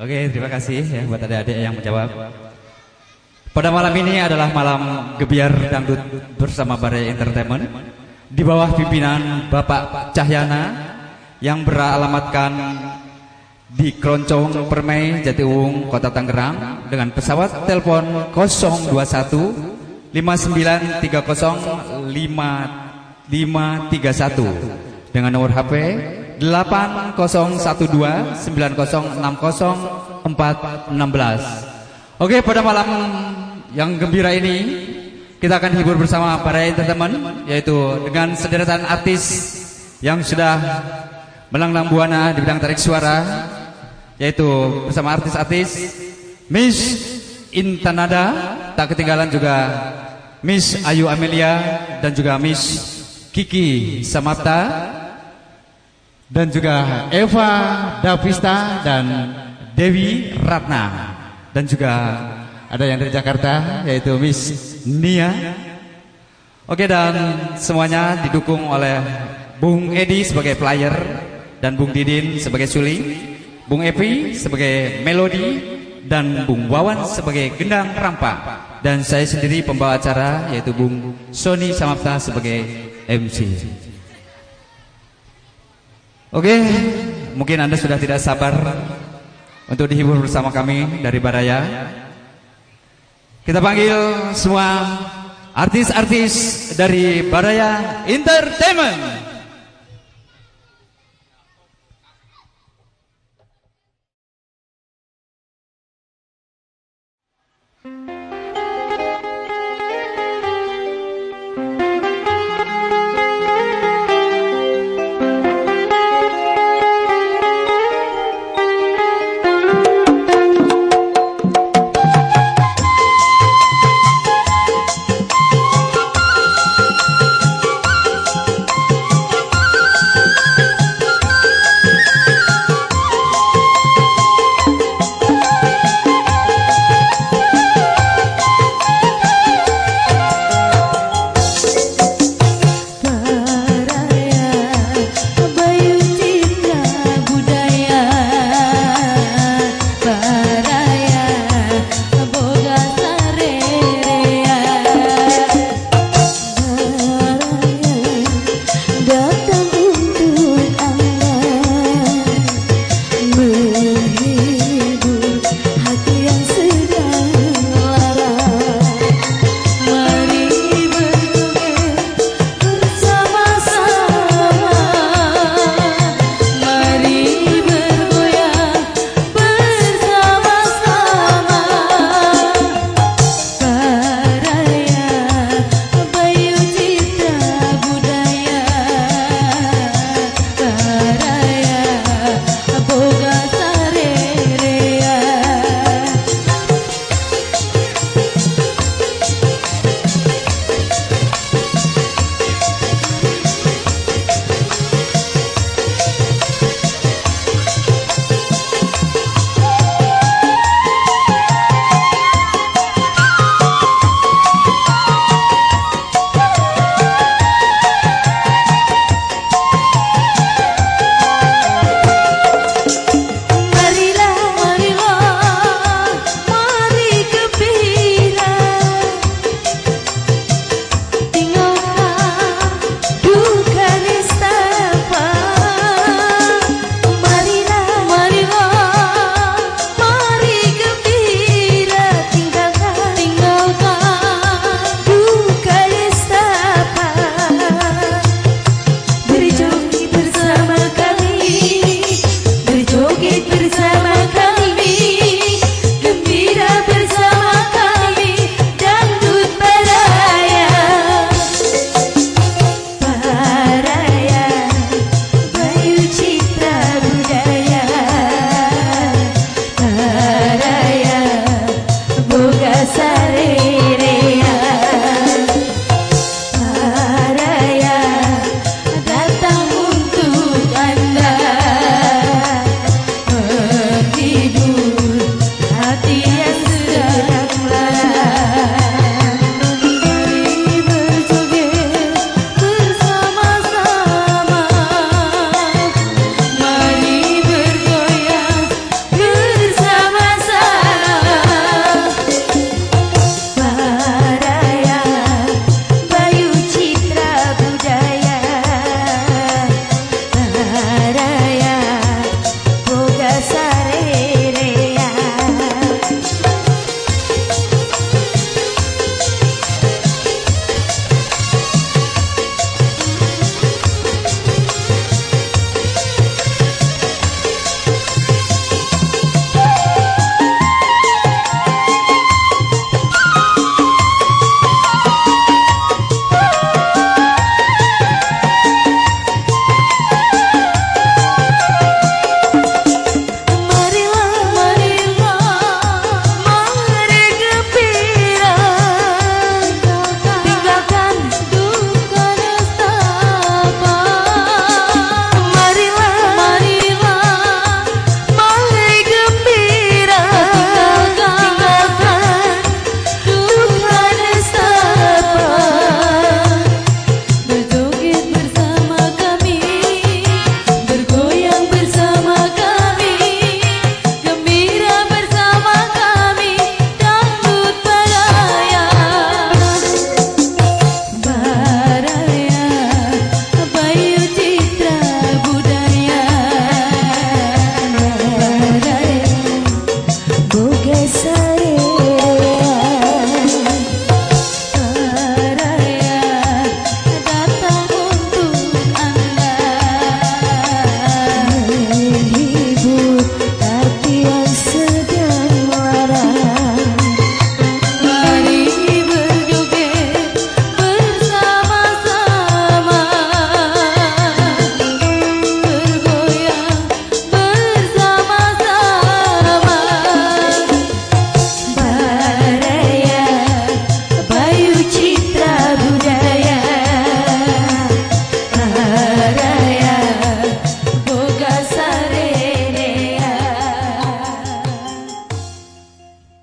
Oke, terima kasih ya buat adik-adik yang menjawab. Pada malam ini adalah malam gebiar dangdut bersama Baraya Entertainment di bawah pimpinan Bapak Cahyana yang beralamatkan di Keroncong Permai Jatiwung Kota Tangerang dengan pesawat telepon 021 5930 5531 dengan nomor HP 80129060 Oke pada malam yang gembira ini kita akan hibur bersama para entertainment yaitu dengan sederetan artis yang sudah melanglang buana di bidang tarik suara yaitu bersama artis-artis Miss Intanada tak ketinggalan juga Miss Ayu Amelia dan juga Miss Kiki Samapta dan juga Eva Davista dan Dewi Ratna dan juga ada yang dari Jakarta yaitu Miss Nia. Oke dan semuanya didukung oleh Bung Edi sebagai player dan Bung Didin sebagai suling, Bung Epi sebagai melodi dan Bung Wawan sebagai gendang rampak dan saya sendiri pembawa acara yaitu Bung Sony Samapta sebagai MC. Oke, mungkin Anda sudah tidak sabar untuk dihibur bersama kami dari Baraya. Kita panggil semua artis-artis dari Baraya Entertainment.